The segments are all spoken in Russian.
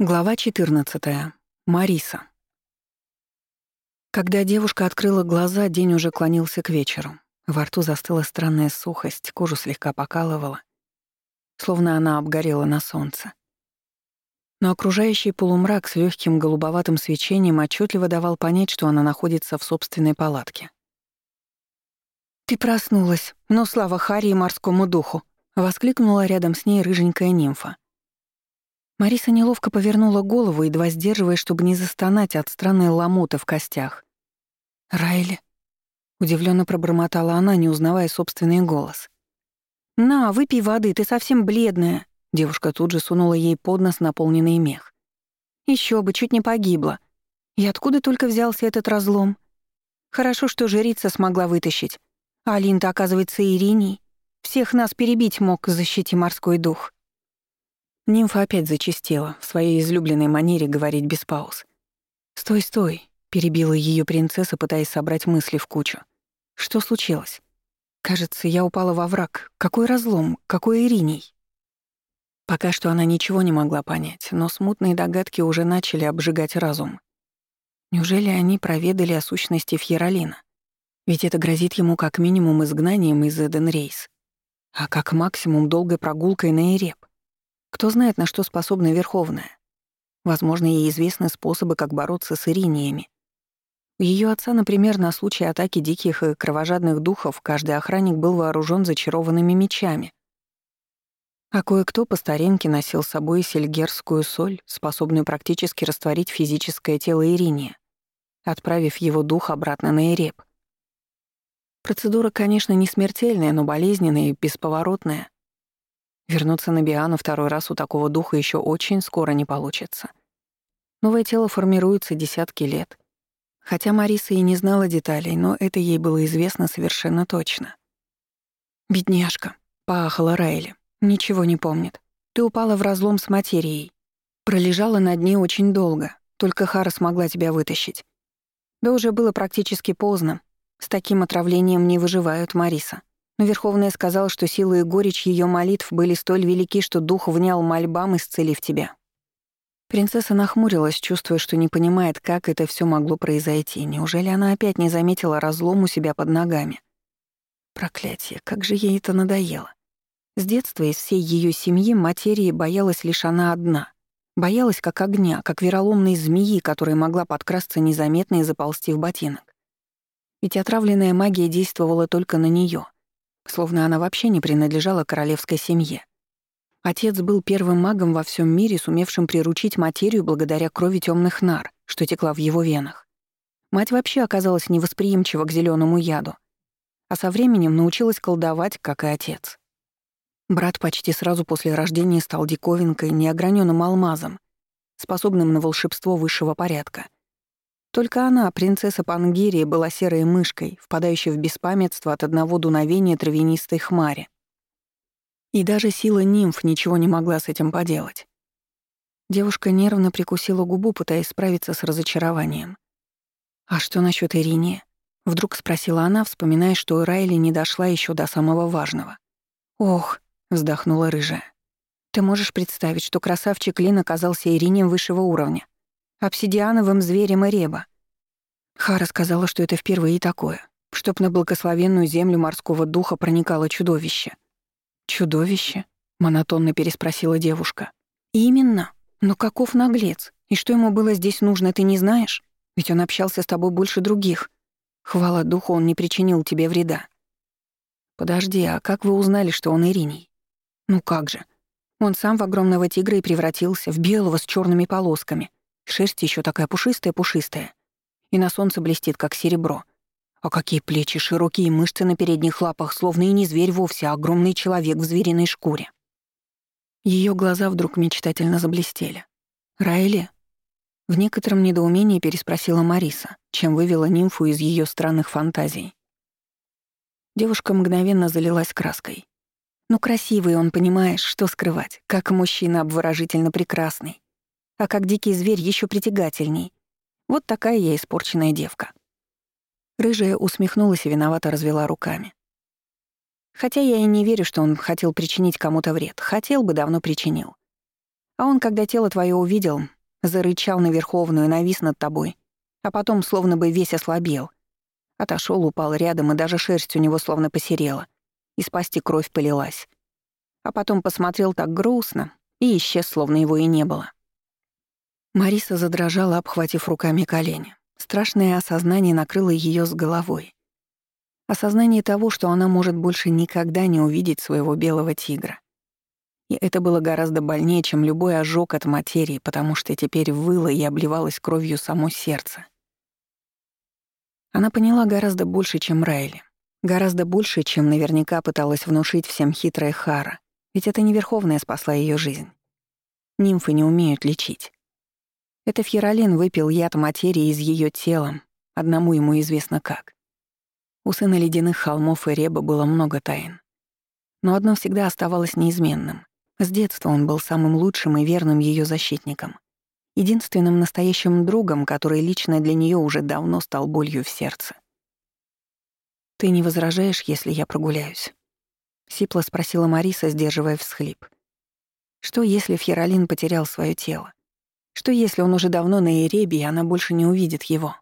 Глава 14. Мариса. Когда девушка открыла глаза, день уже клонился к вечеру. Во рту застыла странная сухость, кожу слегка покалывала, словно она обгорела на солнце. Но окружающий полумрак с легким голубоватым свечением отчетливо давал понять, что она находится в собственной палатке. «Ты проснулась, но слава Хари и морскому духу!» — воскликнула рядом с ней рыженькая нимфа. Мариса неловко повернула голову, едва сдерживая, чтобы не застонать от странной ломоты в костях. «Райли?» — удивленно пробормотала она, не узнавая собственный голос. «На, выпей воды, ты совсем бледная!» Девушка тут же сунула ей под нос наполненный мех. Еще бы, чуть не погибла. И откуда только взялся этот разлом? Хорошо, что жрица смогла вытащить. А Алин-то, оказывается, Ириней. Всех нас перебить мог, защити морской дух. Нимфа опять зачастила, в своей излюбленной манере говорить без пауз. «Стой, стой!» — перебила ее принцесса, пытаясь собрать мысли в кучу. «Что случилось? Кажется, я упала во враг. Какой разлом? Какой Ириней?» Пока что она ничего не могла понять, но смутные догадки уже начали обжигать разум. Неужели они проведали о сущности Фьеролина? Ведь это грозит ему как минимум изгнанием из Эденрейс, а как максимум долгой прогулкой на Эреб. Кто знает, на что способна Верховная. Возможно, ей известны способы, как бороться с ириниями. У ее отца, например, на случай атаки диких и кровожадных духов каждый охранник был вооружен зачарованными мечами. А кое-кто по старинке носил с собой сельгерскую соль, способную практически растворить физическое тело Ириния, отправив его дух обратно на Эреб. Процедура, конечно, не смертельная, но болезненная и бесповоротная. Вернуться на Биану второй раз у такого духа еще очень скоро не получится. Новое тело формируется десятки лет. Хотя Мариса и не знала деталей, но это ей было известно совершенно точно. «Бедняжка», — поахала Райли, — «ничего не помнит. Ты упала в разлом с материей. Пролежала на дне очень долго, только Хара смогла тебя вытащить. Да уже было практически поздно. С таким отравлением не выживают, Мариса. Но Верховная сказала, что сила и горечь ее молитв были столь велики, что дух внял мольбам, исцелив тебя. Принцесса нахмурилась, чувствуя, что не понимает, как это все могло произойти. Неужели она опять не заметила разлом у себя под ногами? Проклятие, как же ей это надоело. С детства из всей ее семьи материи боялась лишь она одна. Боялась как огня, как вероломной змеи, которая могла подкрасться незаметно и заползти в ботинок. Ведь отравленная магия действовала только на нее словно она вообще не принадлежала королевской семье. Отец был первым магом во всем мире, сумевшим приручить материю благодаря крови темных нар, что текла в его венах. Мать вообще оказалась невосприимчива к зеленому яду, а со временем научилась колдовать, как и отец. Брат почти сразу после рождения стал диковинкой, неограненным алмазом, способным на волшебство высшего порядка. Только она, принцесса Пангирии, была серой мышкой, впадающей в беспамятство от одного дуновения травянистой хмари. И даже сила нимф ничего не могла с этим поделать. Девушка нервно прикусила губу, пытаясь справиться с разочарованием. «А что насчет Ирине?» — вдруг спросила она, вспоминая, что Райли не дошла еще до самого важного. «Ох», — вздохнула рыжая. «Ты можешь представить, что красавчик Лин оказался Ирине высшего уровня? Обсидиановым зверем и реба. Хара сказала, что это впервые такое, чтоб на благословенную землю морского духа проникало чудовище. «Чудовище?» — монотонно переспросила девушка. «Именно. Но каков наглец? И что ему было здесь нужно, ты не знаешь? Ведь он общался с тобой больше других. Хвала духу, он не причинил тебе вреда». «Подожди, а как вы узнали, что он Ириней?» «Ну как же. Он сам в огромного тигра и превратился, в белого с черными полосками. Шерсть еще такая пушистая-пушистая. И на солнце блестит, как серебро. А какие плечи, широкие мышцы на передних лапах, словно и не зверь вовсе, а огромный человек в звериной шкуре. Ее глаза вдруг мечтательно заблестели. «Райли?» В некотором недоумении переспросила Мариса, чем вывела нимфу из ее странных фантазий. Девушка мгновенно залилась краской. «Ну, красивый он, понимаешь, что скрывать, как мужчина обворожительно прекрасный а как дикий зверь еще притягательней. Вот такая я испорченная девка. Рыжая усмехнулась и виновато развела руками. Хотя я и не верю, что он хотел причинить кому-то вред. Хотел бы, давно причинил. А он, когда тело твое увидел, зарычал на Верховную, навис над тобой, а потом словно бы весь ослабел. Отошел, упал рядом, и даже шерсть у него словно посерела. Из пасти кровь полилась. А потом посмотрел так грустно и исчез, словно его и не было. Мариса задрожала, обхватив руками колени. Страшное осознание накрыло ее с головой. Осознание того, что она может больше никогда не увидеть своего белого тигра. И это было гораздо больнее, чем любой ожог от материи, потому что теперь выло и обливалось кровью само сердце. Она поняла гораздо больше, чем Райли. Гораздо больше, чем наверняка пыталась внушить всем хитрая Хара. Ведь это не Верховная спасла ее жизнь. Нимфы не умеют лечить. Это Фьеролин выпил яд материи из ее тела, одному ему известно как. У сына ледяных холмов и Реба было много тайн. Но одно всегда оставалось неизменным. С детства он был самым лучшим и верным ее защитником. Единственным настоящим другом, который лично для нее уже давно стал болью в сердце. «Ты не возражаешь, если я прогуляюсь?» — сипло спросила Мариса, сдерживая всхлип. «Что, если Фьеролин потерял свое тело? Что, если он уже давно на Эребе, и она больше не увидит его?»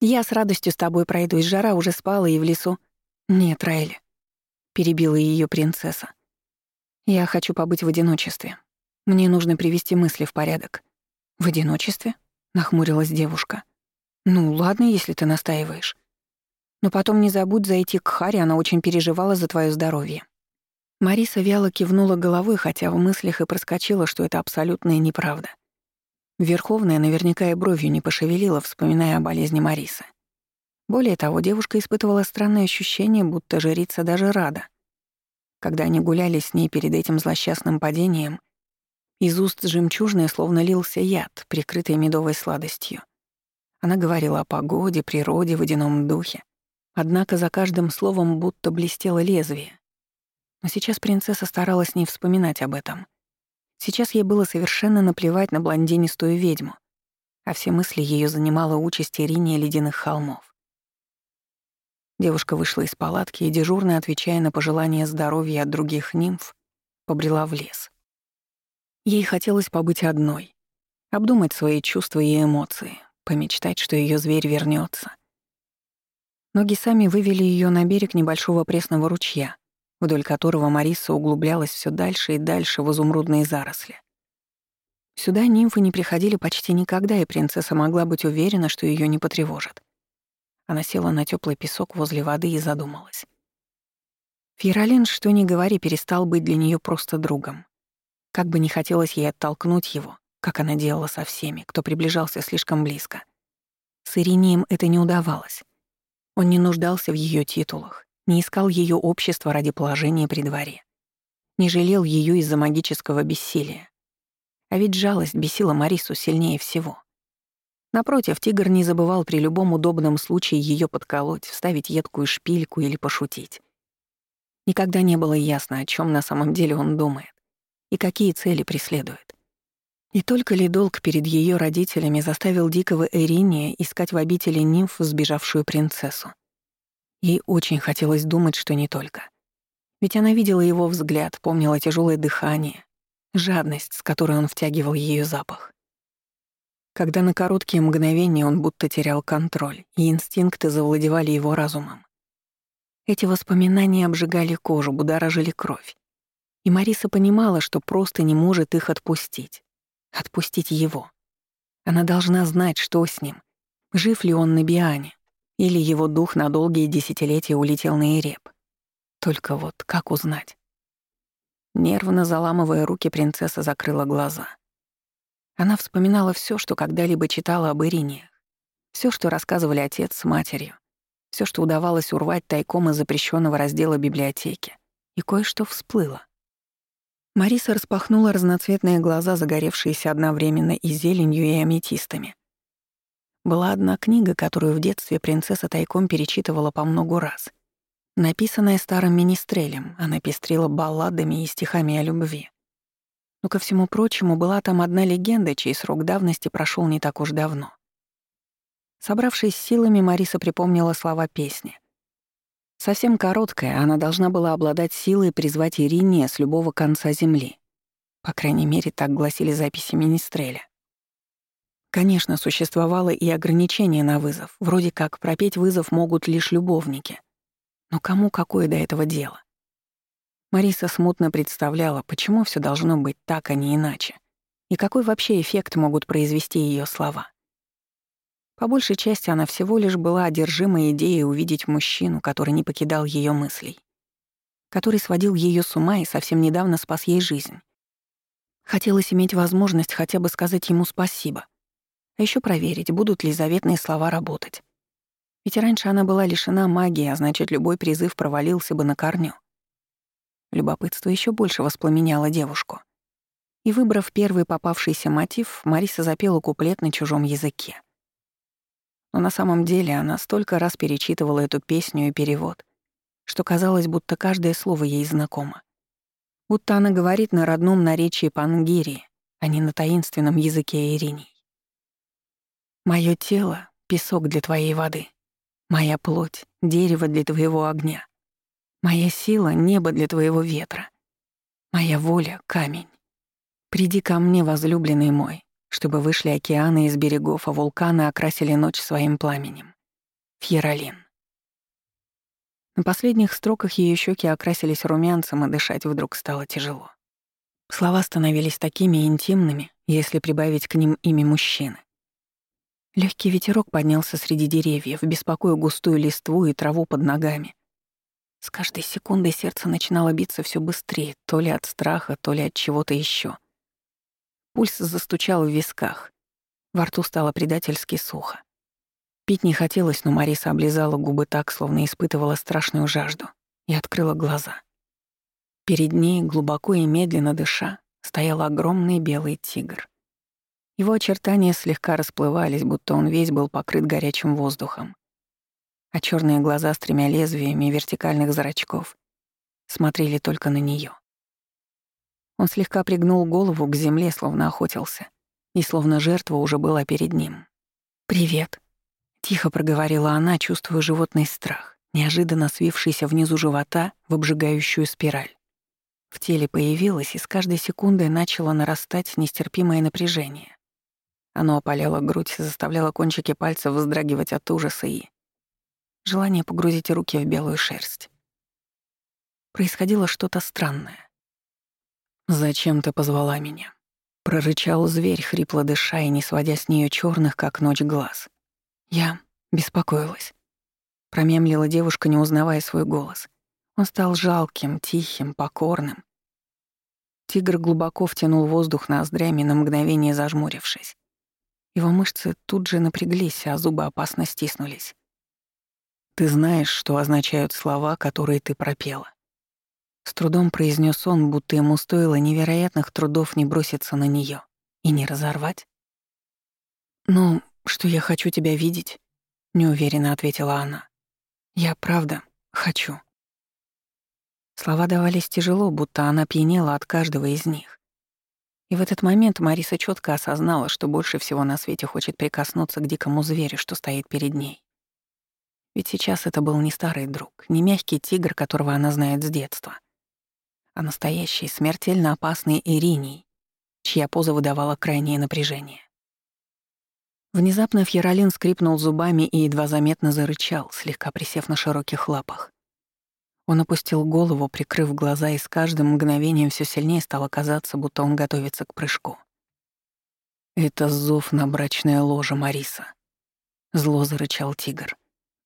«Я с радостью с тобой пройдусь, жара уже спала и в лесу». «Нет, Райли», — перебила ее принцесса. Я хочу побыть в одиночестве. Мне нужно привести мысли в порядок. В одиночестве? нахмурилась девушка. Ну, ладно, если ты настаиваешь. Но потом не забудь зайти к Харе, она очень переживала за твое здоровье. Мариса вяло кивнула головой, хотя в мыслях и проскочила, что это абсолютная неправда. Верховная наверняка и бровью не пошевелила, вспоминая о болезни Марисы. Более того, девушка испытывала странное ощущение, будто жрица даже рада — когда они гуляли с ней перед этим злосчастным падением, из уст жемчужной словно лился яд, прикрытый медовой сладостью. Она говорила о погоде, природе, водяном духе. Однако за каждым словом будто блестело лезвие. Но сейчас принцесса старалась не вспоминать об этом. Сейчас ей было совершенно наплевать на блондинистую ведьму, а все мысли ее занимала участь Ирине ледяных холмов. Девушка вышла из палатки и, дежурно отвечая на пожелания здоровья от других нимф, побрела в лес. Ей хотелось побыть одной, обдумать свои чувства и эмоции, помечтать, что ее зверь вернется. Ноги сами вывели ее на берег небольшого пресного ручья, вдоль которого Мариса углублялась все дальше и дальше в изумрудные заросли. Сюда нимфы не приходили почти никогда, и принцесса могла быть уверена, что ее не потревожат. Она села на теплый песок возле воды и задумалась. Фьеролин, что ни говори, перестал быть для нее просто другом. Как бы не хотелось ей оттолкнуть его, как она делала со всеми, кто приближался слишком близко. С Иринием это не удавалось. Он не нуждался в ее титулах, не искал ее общества ради положения при дворе, не жалел ее из-за магического бессилия. А ведь жалость бесила Марису сильнее всего. Напротив, тигр не забывал при любом удобном случае ее подколоть, вставить едкую шпильку или пошутить. Никогда не было ясно, о чем на самом деле он думает и какие цели преследует. И только ли долг перед ее родителями заставил дикого Эриния искать в обители нимф сбежавшую принцессу? Ей очень хотелось думать, что не только. Ведь она видела его взгляд, помнила тяжелое дыхание, жадность, с которой он втягивал ее запах когда на короткие мгновения он будто терял контроль, и инстинкты завладевали его разумом. Эти воспоминания обжигали кожу, будоражили кровь. И Мариса понимала, что просто не может их отпустить. Отпустить его. Она должна знать, что с ним. Жив ли он на Биане, или его дух на долгие десятилетия улетел на Иреп. Только вот как узнать? Нервно заламывая руки, принцесса закрыла глаза — она вспоминала все, что когда-либо читала об Ирине, все, что рассказывали отец с матерью, все, что удавалось урвать тайком из запрещенного раздела библиотеки. И кое-что всплыло. Мариса распахнула разноцветные глаза, загоревшиеся одновременно и зеленью, и аметистами. Была одна книга, которую в детстве принцесса тайком перечитывала по многу раз. Написанная старым министрелем, она пестрила балладами и стихами о любви. Но ко всему прочему, была там одна легенда, чей срок давности прошел не так уж давно. Собравшись силами, Мариса припомнила слова песни. Совсем короткая, она должна была обладать силой призвать Ирине с любого конца земли. По крайней мере, так гласили записи Министреля. Конечно, существовало и ограничение на вызов. Вроде как пропеть вызов могут лишь любовники. Но кому какое до этого дело? Мариса смутно представляла, почему все должно быть так, а не иначе. И какой вообще эффект могут произвести ее слова. По большей части она всего лишь была одержима идеей увидеть мужчину, который не покидал ее мыслей, который сводил ее с ума и совсем недавно спас ей жизнь. Хотелось иметь возможность хотя бы сказать ему спасибо, а еще проверить, будут ли заветные слова работать. Ведь раньше она была лишена магии, а значит, любой призыв провалился бы на корню. Любопытство еще больше воспламеняло девушку. И, выбрав первый попавшийся мотив, Мариса запела куплет на чужом языке. Но на самом деле она столько раз перечитывала эту песню и перевод, что казалось, будто каждое слово ей знакомо. Будто она говорит на родном наречии пангирии, а не на таинственном языке Ириней. Моё тело — песок для твоей воды. Моя плоть — дерево для твоего огня. Моя сила — небо для твоего ветра. Моя воля — камень. Приди ко мне, возлюбленный мой, чтобы вышли океаны из берегов, а вулканы окрасили ночь своим пламенем. Фьеролин. На последних строках ее щеки окрасились румянцем, и дышать вдруг стало тяжело. Слова становились такими интимными, если прибавить к ним имя мужчины. Легкий ветерок поднялся среди деревьев, беспокоя густую листву и траву под ногами. С каждой секундой сердце начинало биться все быстрее, то ли от страха, то ли от чего-то еще. Пульс застучал в висках. Во рту стало предательски сухо. Пить не хотелось, но Мариса облизала губы так, словно испытывала страшную жажду, и открыла глаза. Перед ней, глубоко и медленно дыша, стоял огромный белый тигр. Его очертания слегка расплывались, будто он весь был покрыт горячим воздухом. А черные глаза с тремя лезвиями вертикальных зрачков смотрели только на нее. Он слегка пригнул голову к земле, словно охотился, и словно жертва уже была перед ним. «Привет», — тихо проговорила она, чувствуя животный страх, неожиданно свившийся внизу живота в обжигающую спираль. В теле появилось, и с каждой секундой начало нарастать нестерпимое напряжение. Оно опаляло грудь, заставляло кончики пальцев вздрагивать от ужаса и... Желание погрузить руки в белую шерсть. Происходило что-то странное. «Зачем ты позвала меня?» Прорычал зверь, хрипло дыша и не сводя с нее черных, как ночь, глаз. Я беспокоилась. Промемлила девушка, не узнавая свой голос. Он стал жалким, тихим, покорным. Тигр глубоко втянул воздух ноздрями, на мгновение зажмурившись. Его мышцы тут же напряглись, а зубы опасно стиснулись. «Ты знаешь, что означают слова, которые ты пропела?» С трудом произнес он, будто ему стоило невероятных трудов не броситься на нее и не разорвать. «Ну, что я хочу тебя видеть?» — неуверенно ответила она. «Я правда хочу». Слова давались тяжело, будто она пьянела от каждого из них. И в этот момент Мариса четко осознала, что больше всего на свете хочет прикоснуться к дикому зверю, что стоит перед ней. Ведь сейчас это был не старый друг, не мягкий тигр, которого она знает с детства, а настоящий, смертельно опасный Ириней, чья поза выдавала крайнее напряжение. Внезапно Фьеролин скрипнул зубами и едва заметно зарычал, слегка присев на широких лапах. Он опустил голову, прикрыв глаза, и с каждым мгновением все сильнее стало казаться, будто он готовится к прыжку. «Это зов на брачное ложе Мариса», — зло зарычал тигр.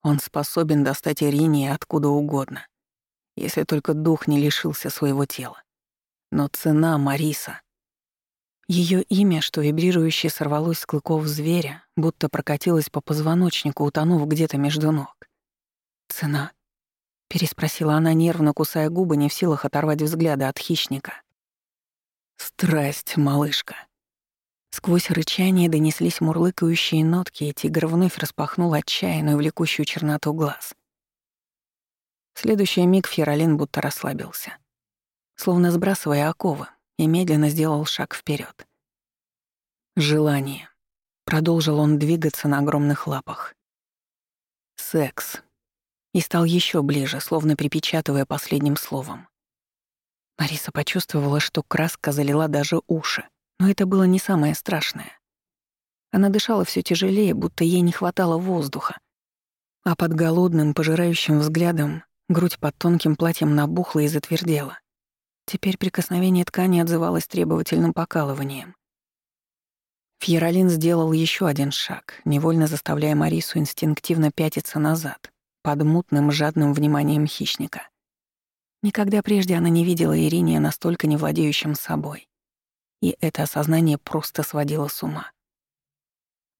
«Он способен достать Ирине откуда угодно, если только дух не лишился своего тела. Но цена Мариса...» Ее имя, что вибрирующе сорвалось с клыков зверя, будто прокатилось по позвоночнику, утонув где-то между ног. Цена — переспросила она, нервно кусая губы, не в силах оторвать взгляда от хищника. «Страсть, малышка». Сквозь рычание донеслись мурлыкающие нотки, и тигр вновь распахнул отчаянную, влекущую черноту глаз. В следующий миг Фьеролин будто расслабился. Словно сбрасывая оковы, и медленно сделал шаг вперед. «Желание», — продолжил он двигаться на огромных лапах. «Секс», и стал еще ближе, словно припечатывая последним словом. Мариса почувствовала, что краска залила даже уши, но это было не самое страшное. Она дышала все тяжелее, будто ей не хватало воздуха. А под голодным, пожирающим взглядом грудь под тонким платьем набухла и затвердела. Теперь прикосновение ткани отзывалось требовательным покалыванием. Фьеролин сделал еще один шаг, невольно заставляя Марису инстинктивно пятиться назад, под мутным, жадным вниманием хищника. Никогда прежде она не видела Ириния настолько не владеющим собой. И это осознание просто сводило с ума.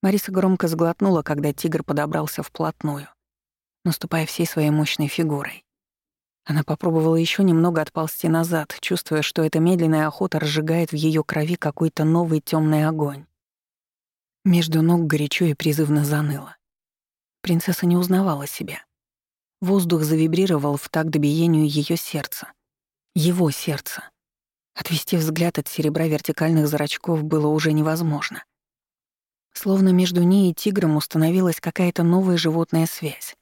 Мариса громко сглотнула, когда тигр подобрался вплотную, наступая всей своей мощной фигурой. Она попробовала еще немного отползти назад, чувствуя, что эта медленная охота разжигает в ее крови какой-то новый темный огонь. Между ног горячо и призывно заныло. Принцесса не узнавала себя. Воздух завибрировал в такт биению ее сердца. Его сердца. Отвести взгляд от серебра вертикальных зрачков было уже невозможно. Словно между ней и тигром установилась какая-то новая животная связь.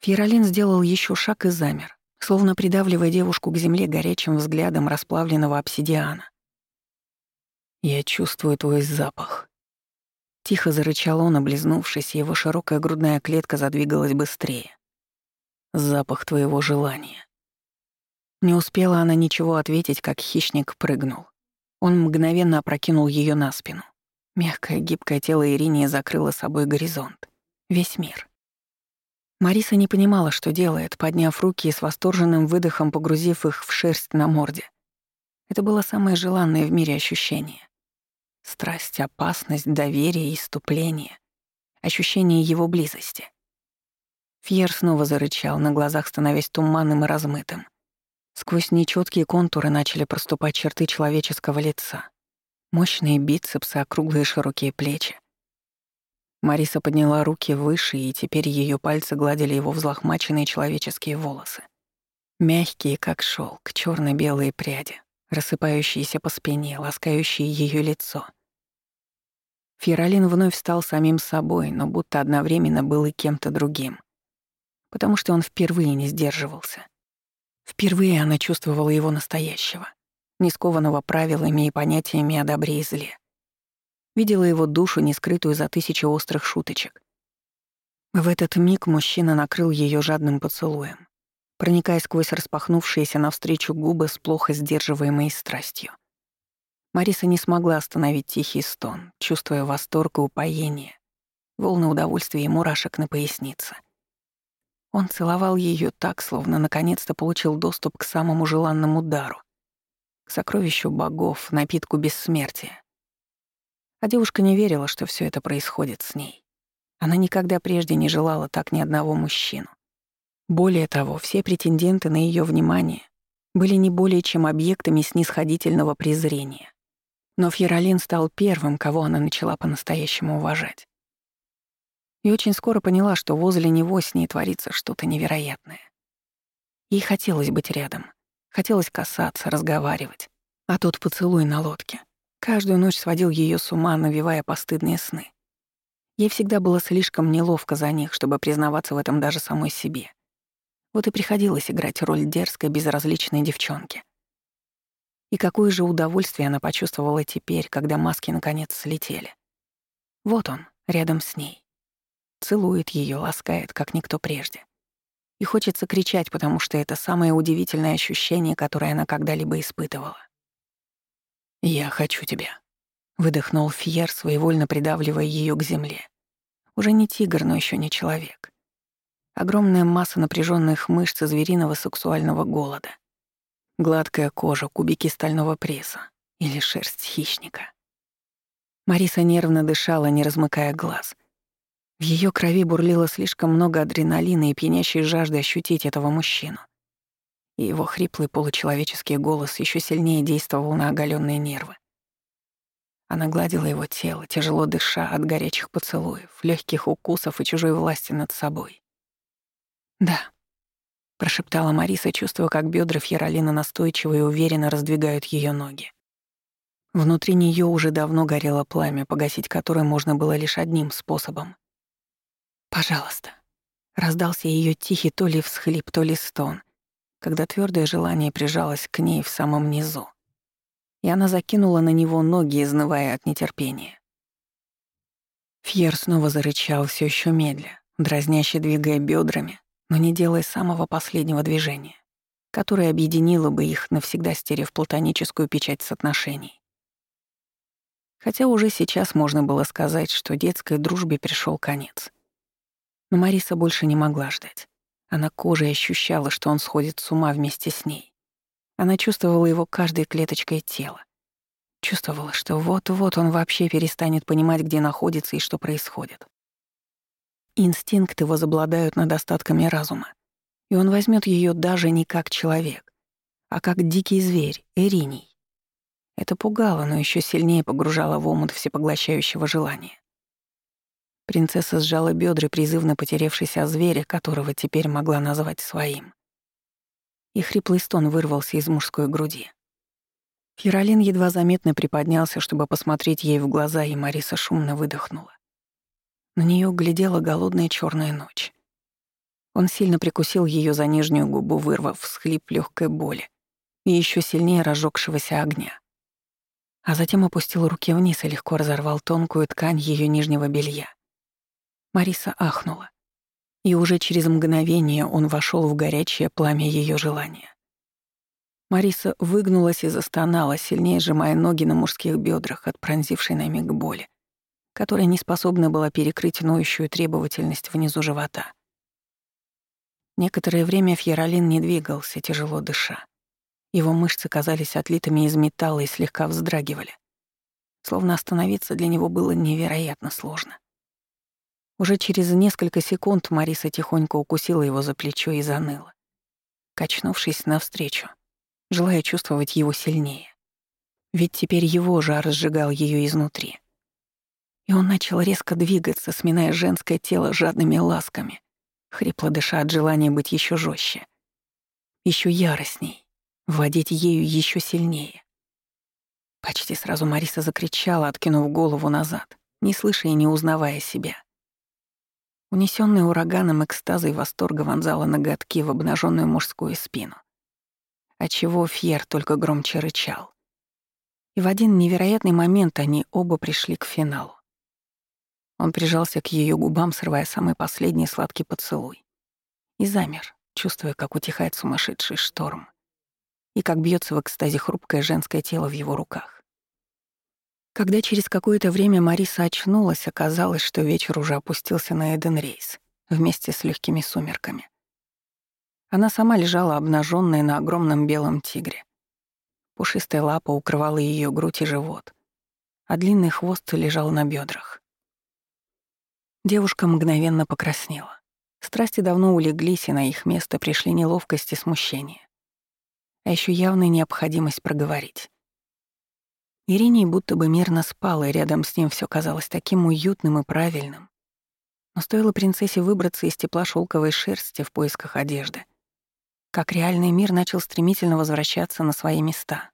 Фьеролин сделал еще шаг и замер, словно придавливая девушку к земле горячим взглядом расплавленного обсидиана. «Я чувствую твой запах». Тихо зарычал он, облизнувшись, его широкая грудная клетка задвигалась быстрее. «Запах твоего желания». Не успела она ничего ответить, как хищник прыгнул. Он мгновенно опрокинул ее на спину. Мягкое, гибкое тело Иринии закрыло собой горизонт. Весь мир. Мариса не понимала, что делает, подняв руки и с восторженным выдохом погрузив их в шерсть на морде. Это было самое желанное в мире ощущение. Страсть, опасность, доверие, иступление. Ощущение его близости. Фьер снова зарычал, на глазах становясь туманным и размытым. Сквозь нечеткие контуры начали проступать черты человеческого лица. Мощные бицепсы, округлые широкие плечи. Мариса подняла руки выше, и теперь ее пальцы гладили его взлохмаченные человеческие волосы. Мягкие, как шелк, черно белые пряди, рассыпающиеся по спине, ласкающие ее лицо. Фиролин вновь стал самим собой, но будто одновременно был и кем-то другим. Потому что он впервые не сдерживался. Впервые она чувствовала его настоящего, не скованного правилами и понятиями о добре и зле. Видела его душу, не скрытую за тысячи острых шуточек. В этот миг мужчина накрыл ее жадным поцелуем, проникая сквозь распахнувшиеся навстречу губы с плохо сдерживаемой страстью. Мариса не смогла остановить тихий стон, чувствуя восторг и упоение, волны удовольствия и мурашек на пояснице. Он целовал ее так, словно наконец-то получил доступ к самому желанному дару, к сокровищу богов, напитку бессмертия. А девушка не верила, что все это происходит с ней. Она никогда прежде не желала так ни одного мужчину. Более того, все претенденты на ее внимание были не более чем объектами снисходительного презрения. Но Фьеролин стал первым, кого она начала по-настоящему уважать. И очень скоро поняла, что возле него с ней творится что-то невероятное. Ей хотелось быть рядом, хотелось касаться, разговаривать. А тот поцелуй на лодке. Каждую ночь сводил ее с ума, навевая постыдные сны. Ей всегда было слишком неловко за них, чтобы признаваться в этом даже самой себе. Вот и приходилось играть роль дерзкой, безразличной девчонки. И какое же удовольствие она почувствовала теперь, когда маски наконец слетели. Вот он, рядом с ней. Целует ее, ласкает, как никто прежде. И хочется кричать, потому что это самое удивительное ощущение, которое она когда-либо испытывала. «Я хочу тебя», — выдохнул Фьер, своевольно придавливая ее к земле. Уже не тигр, но еще не человек. Огромная масса напряженных мышц звериного сексуального голода. Гладкая кожа, кубики стального пресса или шерсть хищника. Мариса нервно дышала, не размыкая глаз. В ее крови бурлило слишком много адреналина и пьянящей жажды ощутить этого мужчину и его хриплый получеловеческий голос еще сильнее действовал на оголенные нервы. Она гладила его тело, тяжело дыша от горячих поцелуев, легких укусов и чужой власти над собой. «Да», — прошептала Мариса, чувствуя, как бедра Фьеролина настойчиво и уверенно раздвигают ее ноги. Внутри нее уже давно горело пламя, погасить которое можно было лишь одним способом. «Пожалуйста», — раздался ее тихий то ли всхлип, то ли стон — когда твердое желание прижалось к ней в самом низу. И она закинула на него ноги, изнывая от нетерпения. Фьер снова зарычал все еще медля, дразняще двигая бедрами, но не делая самого последнего движения, которое объединило бы их, навсегда стерев платоническую печать соотношений. Хотя уже сейчас можно было сказать, что детской дружбе пришел конец. Но Мариса больше не могла ждать. Она кожей ощущала, что он сходит с ума вместе с ней. Она чувствовала его каждой клеточкой тела. Чувствовала, что вот-вот он вообще перестанет понимать, где находится и что происходит. Инстинкты возобладают над остатками разума, и он возьмет ее даже не как человек, а как дикий зверь, Эриний. Это пугало, но еще сильнее погружало в омут всепоглощающего желания. Принцесса сжала бедра, призывно потеревшись о зверя, которого теперь могла назвать своим. И хриплый стон вырвался из мужской груди. Фиролин едва заметно приподнялся, чтобы посмотреть ей в глаза, и Мариса шумно выдохнула. На нее глядела голодная черная ночь. Он сильно прикусил ее за нижнюю губу, вырвав всхлип легкой боли и еще сильнее разжегшегося огня. А затем опустил руки вниз и легко разорвал тонкую ткань ее нижнего белья. Мариса ахнула. И уже через мгновение он вошел в горячее пламя ее желания. Мариса выгнулась и застонала, сильнее сжимая ноги на мужских бедрах от пронзившей на миг боли, которая не способна была перекрыть ноющую требовательность внизу живота. Некоторое время Фьеролин не двигался, тяжело дыша. Его мышцы казались отлитыми из металла и слегка вздрагивали. Словно остановиться для него было невероятно сложно. Уже через несколько секунд Мариса тихонько укусила его за плечо и заныла, качнувшись навстречу, желая чувствовать его сильнее. Ведь теперь его жар сжигал ее изнутри. И он начал резко двигаться, сминая женское тело жадными ласками, хрипло дыша от желания быть еще жестче, еще яростней, владеть ею еще сильнее. Почти сразу Мариса закричала, откинув голову назад, не слыша и не узнавая себя. Унесённый ураганом экстаза и восторга вонзала ноготки в обнаженную мужскую спину. Отчего Фьер только громче рычал. И в один невероятный момент они оба пришли к финалу. Он прижался к ее губам, срывая самый последний сладкий поцелуй. И замер, чувствуя, как утихает сумасшедший шторм. И как бьется в экстазе хрупкое женское тело в его руках. Когда через какое-то время Мариса очнулась, оказалось, что вечер уже опустился на Эденрейс вместе с легкими сумерками. Она сама лежала обнаженная на огромном белом тигре. Пушистая лапа укрывала ее грудь и живот, а длинный хвост лежал на бедрах. Девушка мгновенно покраснела. Страсти давно улеглись, и на их место пришли неловкость и смущение. А еще явная необходимость проговорить. Ириний будто бы мирно спал, и рядом с ним все казалось таким уютным и правильным. Но стоило принцессе выбраться из тепла шелковой шерсти в поисках одежды, как реальный мир начал стремительно возвращаться на свои места.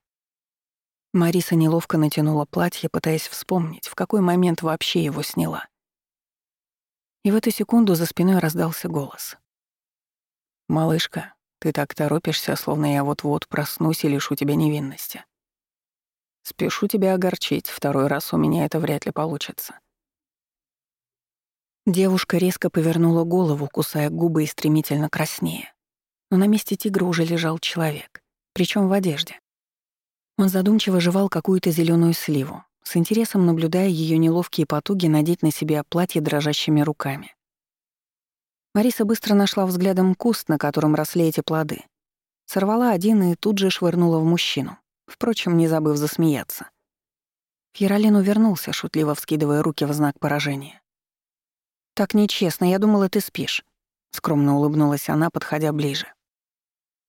Мариса неловко натянула платье, пытаясь вспомнить, в какой момент вообще его сняла. И в эту секунду за спиной раздался голос. «Малышка, ты так торопишься, словно я вот-вот проснусь и лишу тебя невинности. Спешу тебя огорчить, второй раз у меня это вряд ли получится. Девушка резко повернула голову, кусая губы и стремительно краснее. Но на месте тигра уже лежал человек, причем в одежде. Он задумчиво жевал какую-то зеленую сливу, с интересом наблюдая ее неловкие потуги надеть на себя платье дрожащими руками. Мариса быстро нашла взглядом куст, на котором росли эти плоды. Сорвала один и тут же швырнула в мужчину впрочем, не забыв засмеяться. Фьеролин увернулся, шутливо вскидывая руки в знак поражения. «Так нечестно, я думала, ты спишь», — скромно улыбнулась она, подходя ближе.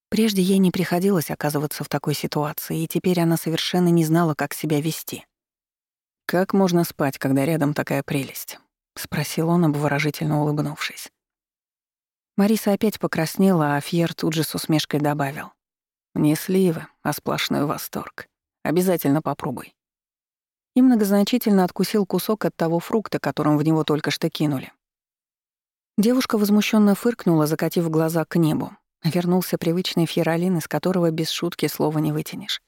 Прежде ей не приходилось оказываться в такой ситуации, и теперь она совершенно не знала, как себя вести. «Как можно спать, когда рядом такая прелесть?» — спросил он, обворожительно улыбнувшись. Мариса опять покраснела, а Фьер тут же с усмешкой добавил. Не сливы, а сплошной восторг. Обязательно попробуй. И многозначительно откусил кусок от того фрукта, которым в него только что кинули. Девушка возмущенно фыркнула, закатив глаза к небу, Вернулся привычный Фьеролин, из которого без шутки слова не вытянешь.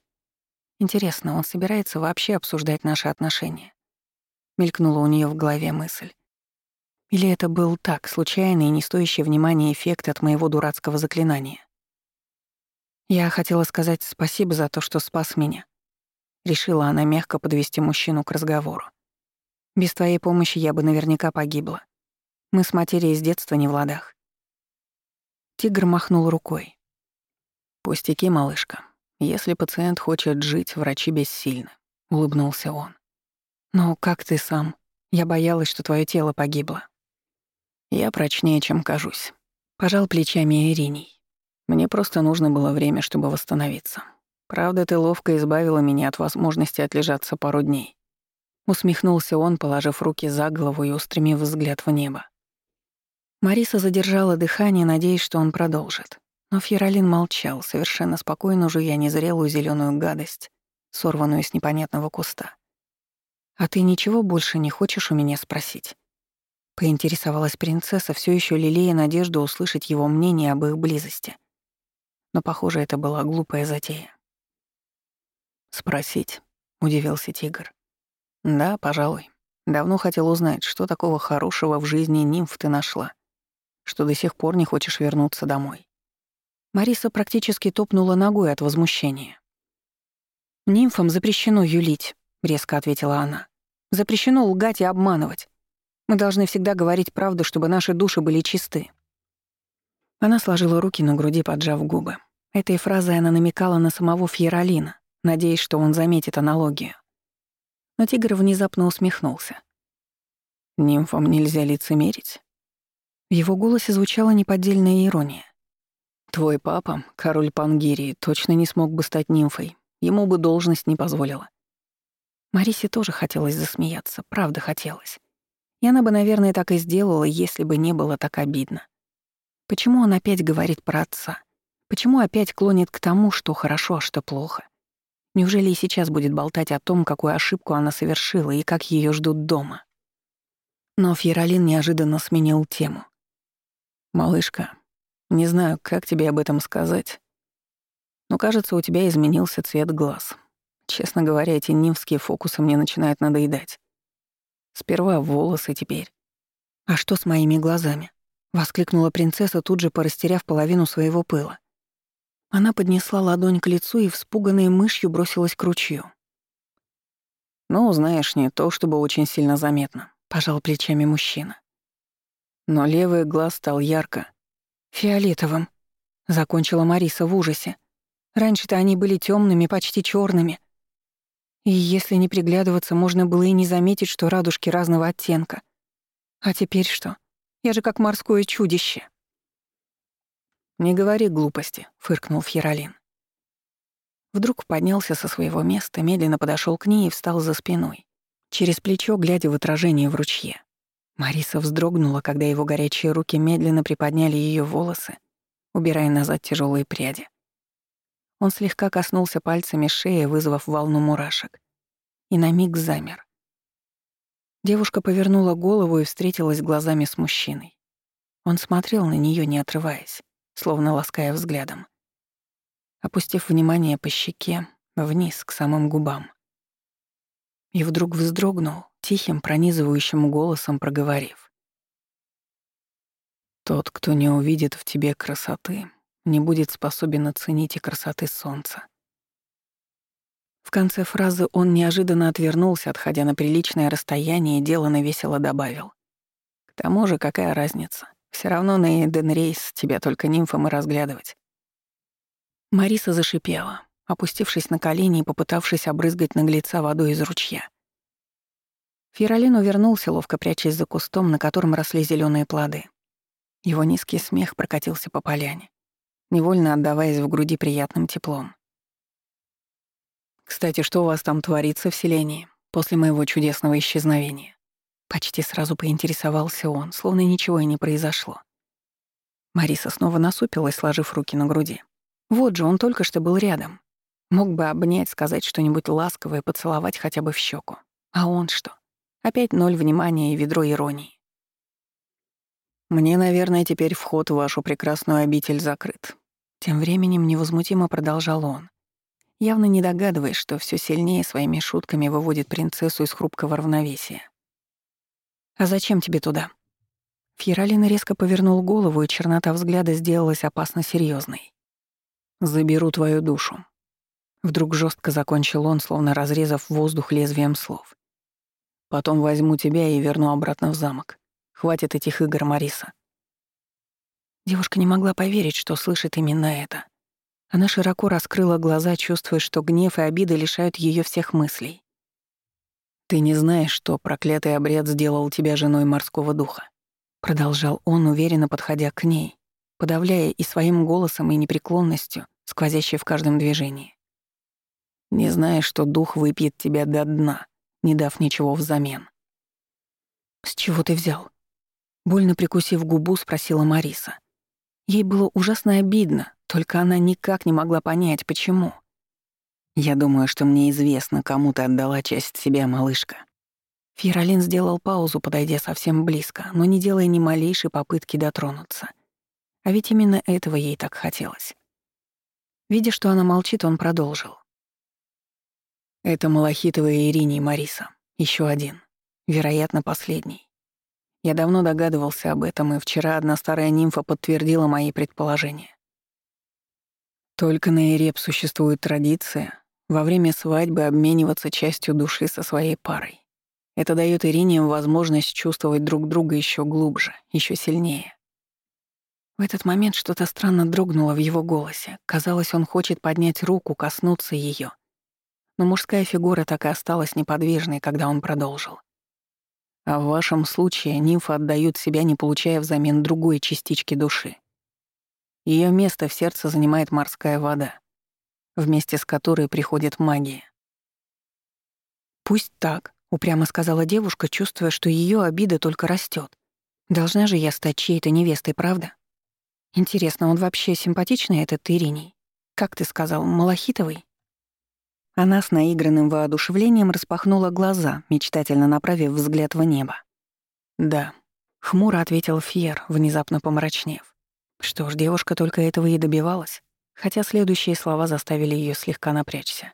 Интересно, он собирается вообще обсуждать наши отношения? Мелькнула у нее в голове мысль. Или это был так, случайный и не стоящий внимания эффект от моего дурацкого заклинания? Я хотела сказать спасибо за то, что спас меня. Решила она мягко подвести мужчину к разговору. Без твоей помощи я бы наверняка погибла. Мы с матерью с детства не в ладах. Тигр махнул рукой. «Пустяки, малышка. Если пациент хочет жить, врачи бессильны», — улыбнулся он. «Но как ты сам? Я боялась, что твое тело погибло». «Я прочнее, чем кажусь», — пожал плечами Ириней. «Мне просто нужно было время, чтобы восстановиться. Правда, ты ловко избавила меня от возможности отлежаться пару дней». Усмехнулся он, положив руки за голову и устремив взгляд в небо. Мариса задержала дыхание, надеясь, что он продолжит. Но Фьеролин молчал, совершенно спокойно жуя незрелую зеленую гадость, сорванную с непонятного куста. «А ты ничего больше не хочешь у меня спросить?» Поинтересовалась принцесса, все еще лелея надежду услышать его мнение об их близости. Но, похоже, это была глупая затея. «Спросить?» — удивился тигр. «Да, пожалуй. Давно хотел узнать, что такого хорошего в жизни нимф ты нашла что до сих пор не хочешь вернуться домой». Мариса практически топнула ногой от возмущения. «Нимфам запрещено юлить», — резко ответила она. «Запрещено лгать и обманывать. Мы должны всегда говорить правду, чтобы наши души были чисты». Она сложила руки на груди, поджав губы. Этой фразой она намекала на самого Фьеролина, надеясь, что он заметит аналогию. Но тигр внезапно усмехнулся. «Нимфам нельзя лицемерить. В его голосе звучала неподдельная ирония. «Твой папа, король Пангирии, точно не смог бы стать нимфой. Ему бы должность не позволила». Марисе тоже хотелось засмеяться, правда хотелось. И она бы, наверное, так и сделала, если бы не было так обидно. Почему он опять говорит про отца? Почему опять клонит к тому, что хорошо, а что плохо? Неужели и сейчас будет болтать о том, какую ошибку она совершила и как ее ждут дома? Но Фьеролин неожиданно сменил тему. «Малышка, не знаю, как тебе об этом сказать, но, кажется, у тебя изменился цвет глаз. Честно говоря, эти нимфские фокусы мне начинают надоедать. Сперва волосы теперь. А что с моими глазами?» — воскликнула принцесса, тут же порастеряв половину своего пыла. Она поднесла ладонь к лицу и, вспуганной мышью, бросилась к ручью. «Ну, знаешь, не то чтобы очень сильно заметно», — пожал плечами мужчина. Но левый глаз стал ярко. «Фиолетовым», — закончила Мариса в ужасе. «Раньше-то они были темными, почти черными. И если не приглядываться, можно было и не заметить, что радужки разного оттенка. А теперь что? Я же как морское чудище». «Не говори глупости», — фыркнул Фьеролин. Вдруг поднялся со своего места, медленно подошел к ней и встал за спиной, через плечо глядя в отражение в ручье. Мариса вздрогнула, когда его горячие руки медленно приподняли ее волосы, убирая назад тяжелые пряди. Он слегка коснулся пальцами шеи, вызвав волну мурашек. И на миг замер. Девушка повернула голову и встретилась глазами с мужчиной. Он смотрел на нее, не отрываясь, словно лаская взглядом. Опустив внимание по щеке, вниз, к самым губам. И вдруг вздрогнул, тихим, пронизывающим голосом проговорив. «Тот, кто не увидит в тебе красоты, не будет способен оценить и красоты солнца». В конце фразы он неожиданно отвернулся, отходя на приличное расстояние, и делано весело добавил. «К тому же, какая разница? Все равно на Эденрейс тебя только нимфом и разглядывать». Мариса зашипела, опустившись на колени и попытавшись обрызгать наглеца водой из ручья. Фиролин увернулся, ловко прячась за кустом, на котором росли зеленые плоды. Его низкий смех прокатился по поляне, невольно отдаваясь в груди приятным теплом. «Кстати, что у вас там творится в селении после моего чудесного исчезновения?» Почти сразу поинтересовался он, словно ничего и не произошло. Мариса снова насупилась, сложив руки на груди. Вот же он только что был рядом. Мог бы обнять, сказать что-нибудь ласковое, поцеловать хотя бы в щеку. А он что? Опять ноль внимания и ведро иронии. «Мне, наверное, теперь вход в вашу прекрасную обитель закрыт», Тем временем невозмутимо продолжал он, явно не догадываясь, что все сильнее своими шутками выводит принцессу из хрупкого равновесия. «А зачем тебе туда?» Фьеролин резко повернул голову, и чернота взгляда сделалась опасно серьезной. «Заберу твою душу». Вдруг жестко закончил он, словно разрезав воздух лезвием слов. «Потом возьму тебя и верну обратно в замок. Хватит этих игр, Мариса». Девушка не могла поверить, что слышит именно это. Она широко раскрыла глаза, чувствуя, что гнев и обида лишают ее всех мыслей. «Ты не знаешь, что проклятый обряд сделал тебя женой морского духа?» Продолжал он, уверенно подходя к ней, подавляя и своим голосом, и непреклонностью, сквозящей в каждом движении. «Не знаешь, что дух выпьет тебя до дна, не дав ничего взамен». «С чего ты взял?» Больно прикусив губу, спросила Мариса. Ей было ужасно обидно, только она никак не могла понять, почему. «Я думаю, что мне известно, кому ты отдала часть себя, малышка». Фиролин сделал паузу, подойдя совсем близко, но не делая ни малейшей попытки дотронуться. А ведь именно этого ей так хотелось. Видя, что она молчит, он продолжил. «Это Малахитовая Ирине и Мариса. Еще один. Вероятно, последний. Я давно догадывался об этом, и вчера одна старая нимфа подтвердила мои предположения. Только на Иреп существует традиция во время свадьбы обмениваться частью души со своей парой. Это дает Ирине возможность чувствовать друг друга еще глубже, еще сильнее. В этот момент что-то странно дрогнуло в его голосе. Казалось, он хочет поднять руку, коснуться ее. Но мужская фигура так и осталась неподвижной, когда он продолжил. А в вашем случае нимфы отдают себя, не получая взамен другой частички души. Ее место в сердце занимает морская вода, вместе с которой приходит магия. «Пусть так», — упрямо сказала девушка, чувствуя, что ее обида только растет. «Должна же я стать чьей-то невестой, правда? Интересно, он вообще симпатичный, этот Ириней? Как ты сказал, малахитовый?» Она с наигранным воодушевлением распахнула глаза, мечтательно направив взгляд в небо. «Да», — хмуро ответил Фьер, внезапно помрачнев. Что ж, девушка только этого и добивалась, хотя следующие слова заставили ее слегка напрячься.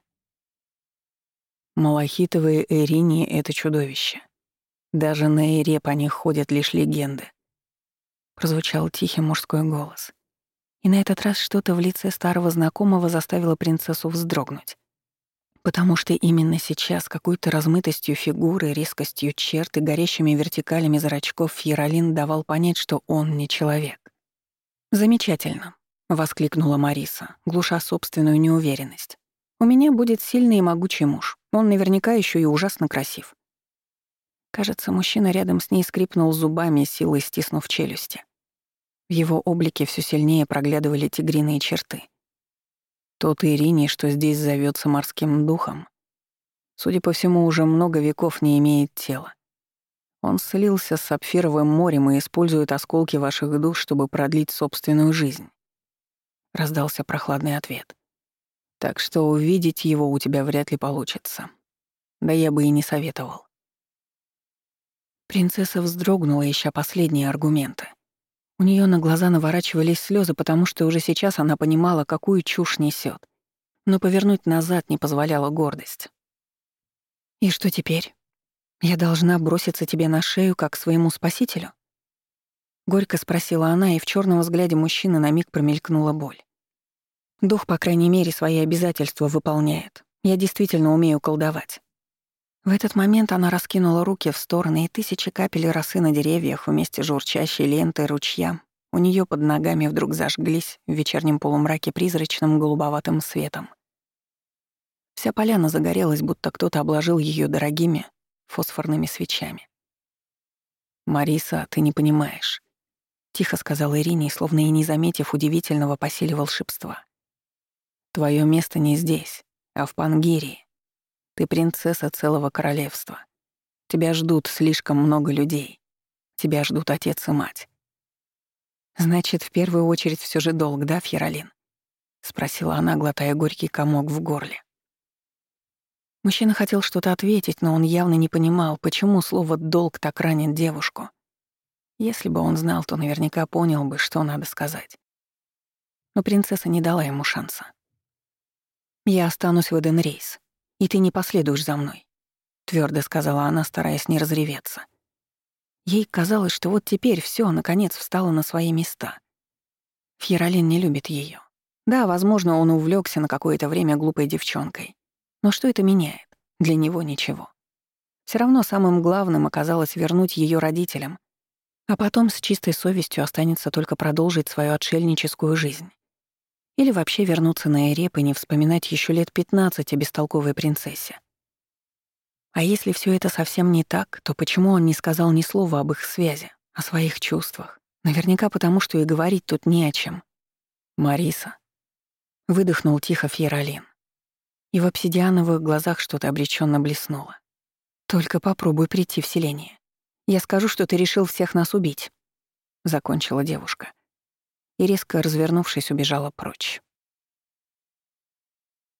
Малахитовые Эрини — это чудовище. Даже на Эре по них ходят лишь легенды. Прозвучал тихий мужской голос. И на этот раз что-то в лице старого знакомого заставило принцессу вздрогнуть. Потому что именно сейчас какой-то размытостью фигуры, резкостью черт и горящими вертикалями зрачков Фьеролин давал понять, что он не человек. «Замечательно», — воскликнула Мариса, глуша собственную неуверенность. «У меня будет сильный и могучий муж. Он наверняка еще и ужасно красив». Кажется, мужчина рядом с ней скрипнул зубами, силой стиснув челюсти. В его облике все сильнее проглядывали тигриные черты. Тот Ирине, что здесь зовется морским духом, судя по всему, уже много веков не имеет тела. Он слился с сапфировым морем и использует осколки ваших душ, чтобы продлить собственную жизнь. Раздался прохладный ответ. Так что увидеть его у тебя вряд ли получится. Да я бы и не советовал. Принцесса вздрогнула, ища последние аргументы. У нее на глаза наворачивались слезы, потому что уже сейчас она понимала, какую чушь несет. Но повернуть назад не позволяла гордость. «И что теперь? Я должна броситься тебе на шею, как своему спасителю?» Горько спросила она, и в черном взгляде мужчины на миг промелькнула боль. Дух, по крайней мере, свои обязательства выполняет. Я действительно умею колдовать. В этот момент она раскинула руки в стороны, и тысячи капель росы на деревьях вместе с журчащей лентой ручья у нее под ногами вдруг зажглись в вечернем полумраке призрачным голубоватым светом. Вся поляна загорелась, будто кто-то обложил ее дорогими фосфорными свечами. «Мариса, ты не понимаешь», — тихо сказал Ирине, словно и не заметив удивительного по силе волшебства. «Твое место не здесь, а в Пангирии. Ты принцесса целого королевства. Тебя ждут слишком много людей. Тебя ждут отец и мать. Значит, в первую очередь все же долг, да, Фьеролин? Спросила она, глотая горький комок в горле. Мужчина хотел что-то ответить, но он явно не понимал, почему слово «долг» так ранит девушку. Если бы он знал, то наверняка понял бы, что надо сказать. но принцесса не дала ему шанса. «Я останусь в Эденрейс, и ты не последуешь за мной», — твердо сказала она, стараясь не разреветься. Ей казалось, что вот теперь все наконец встало на свои места. Фьеролин не любит ее. Да, возможно, он увлекся на какое-то время глупой девчонкой. Но что это меняет? Для него ничего. Все равно самым главным оказалось вернуть ее родителям, а потом с чистой совестью останется только продолжить свою отшельническую жизнь. Или вообще вернуться на Эреп и не вспоминать еще лет 15 о бестолковой принцессе. А если все это совсем не так, то почему он не сказал ни слова об их связи, о своих чувствах? Наверняка потому, что и говорить тут не о чем. «Мариса», — выдохнул тихо Фьеролин. И в обсидиановых глазах что-то обреченно блеснуло. «Только попробуй прийти в селение. Я скажу, что ты решил всех нас убить», — закончила девушка. И резко развернувшись, убежала прочь.